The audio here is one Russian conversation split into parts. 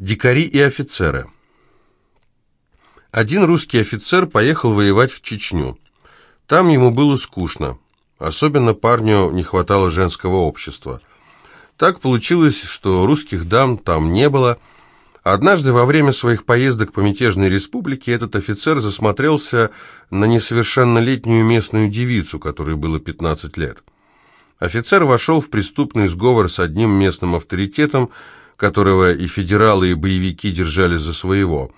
Дикари и офицеры. Один русский офицер поехал воевать в Чечню. Там ему было скучно. Особенно парню не хватало женского общества. Так получилось, что русских дам там не было. Однажды во время своих поездок по мятежной республике этот офицер засмотрелся на несовершеннолетнюю местную девицу, которой было 15 лет. Офицер вошел в преступный сговор с одним местным авторитетом, которого и федералы, и боевики держали за своего.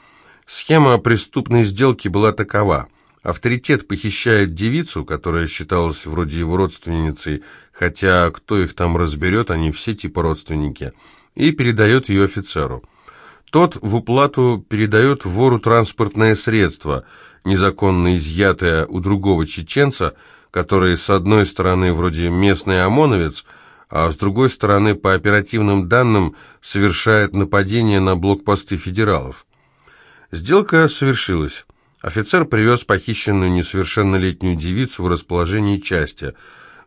Схема преступной сделки была такова. Авторитет похищает девицу, которая считалась вроде его родственницей, хотя кто их там разберет, они все типа родственники, и передает ее офицеру. Тот в уплату передает вору транспортное средство, незаконно изъятое у другого чеченца, который с одной стороны вроде местный ОМОНовец – а с другой стороны, по оперативным данным, совершает нападение на блокпосты федералов. Сделка совершилась. Офицер привез похищенную несовершеннолетнюю девицу в расположении части.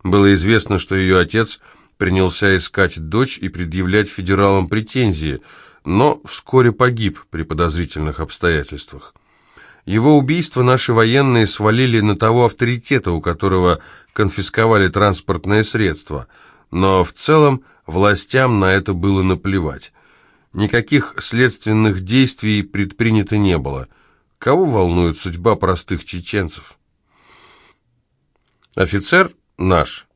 Было известно, что ее отец принялся искать дочь и предъявлять федералам претензии, но вскоре погиб при подозрительных обстоятельствах. Его убийство наши военные свалили на того авторитета, у которого конфисковали транспортное средство – но в целом властям на это было наплевать. Никаких следственных действий предпринято не было. Кого волнует судьба простых чеченцев? Офицер наш.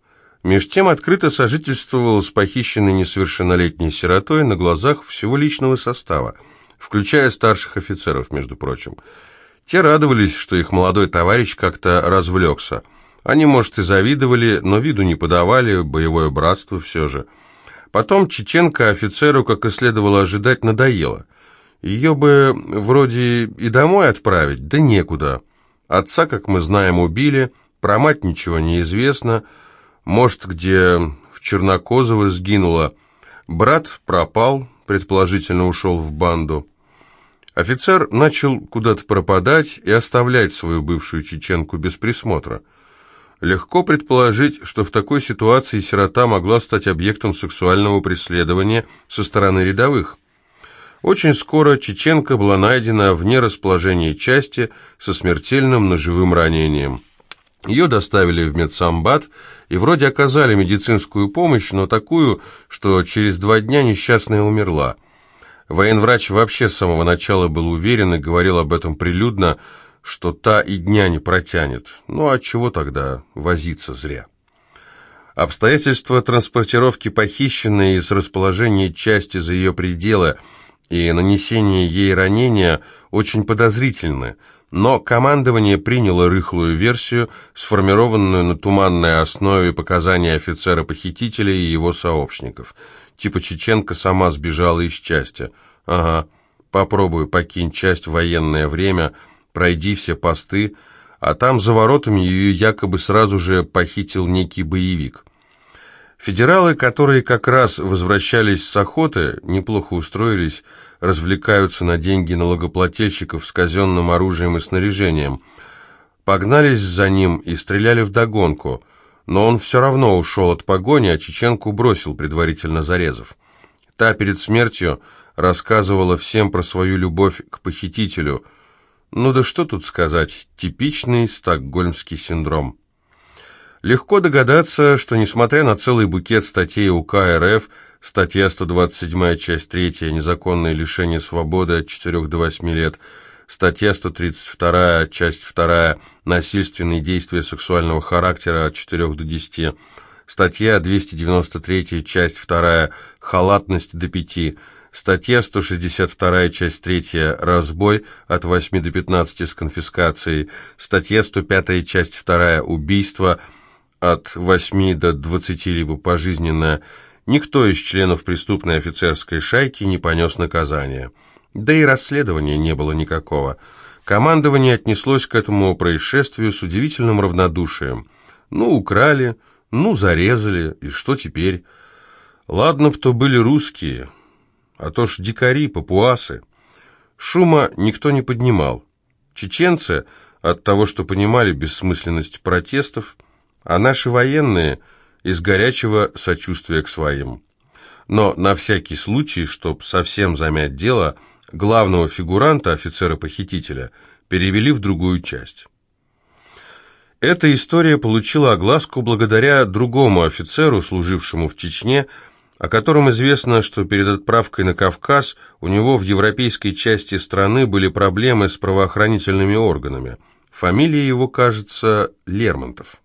Меж тем открыто сожительствовал с похищенной несовершеннолетней сиротой на глазах всего личного состава, включая старших офицеров, между прочим. Те радовались, что их молодой товарищ как-то развлекся – они, может, и завидовали, но виду не подавали, боевое братство все же. Потом Чеченко офицеру, как и следовало ожидать, надоело. Ее бы вроде и домой отправить, да некуда. Отца, как мы знаем, убили, про мать ничего не известно, может, где в Чернокозово сгинула. Брат пропал, предположительно ушел в банду. Офицер начал куда-то пропадать и оставлять свою бывшую чеченку без присмотра. Легко предположить, что в такой ситуации сирота могла стать объектом сексуального преследования со стороны рядовых. Очень скоро Чеченко была найдена вне расположения части со смертельным ножевым ранением. Ее доставили в медсамбат и вроде оказали медицинскую помощь, но такую, что через два дня несчастная умерла. Военврач вообще с самого начала был уверен и говорил об этом прилюдно, что та и дня не протянет. Ну а чего тогда возиться зря? Обстоятельства транспортировки похищенной из расположения части за ее пределы и нанесения ей ранения очень подозрительны, но командование приняло рыхлую версию, сформированную на туманной основе показаний офицера-похитителя и его сообщников. Типа Чеченко сама сбежала из части. Ага, попробую покинь часть в военное время – пройди все посты, а там за воротами ее якобы сразу же похитил некий боевик. Федералы, которые как раз возвращались с охоты, неплохо устроились, развлекаются на деньги налогоплательщиков с казенным оружием и снаряжением. Погнались за ним и стреляли вдогонку, но он все равно ушел от погони, а Чеченку бросил, предварительно зарезав. Та перед смертью рассказывала всем про свою любовь к похитителю – ну да что тут сказать, типичный стокгольмский синдром. Легко догадаться, что несмотря на целый букет статей УК РФ, статья 127, часть 3, незаконное лишение свободы от 4 до 8 лет, статья 132, часть 2, насильственные действия сексуального характера от 4 до 10, статья 293, часть 2, халатность до 5, Статья 162, часть 3, разбой от 8 до 15 с конфискацией. Статья 105, часть 2, убийство от 8 до 20, либо пожизненно. Никто из членов преступной офицерской шайки не понес наказания. Да и расследования не было никакого. Командование отнеслось к этому происшествию с удивительным равнодушием. Ну, украли, ну, зарезали, и что теперь? Ладно б то были русские, а то ж дикари, папуасы. Шума никто не поднимал. Чеченцы от того, что понимали бессмысленность протестов, а наши военные из горячего сочувствия к своим. но на всякий случай, чтобы совсем замять дело, главного фигуранта, офицера-похитителя, перевели в другую часть. Эта история получила огласку благодаря другому офицеру, служившему в Чечне, о котором известно, что перед отправкой на Кавказ у него в европейской части страны были проблемы с правоохранительными органами. Фамилия его, кажется, Лермонтов.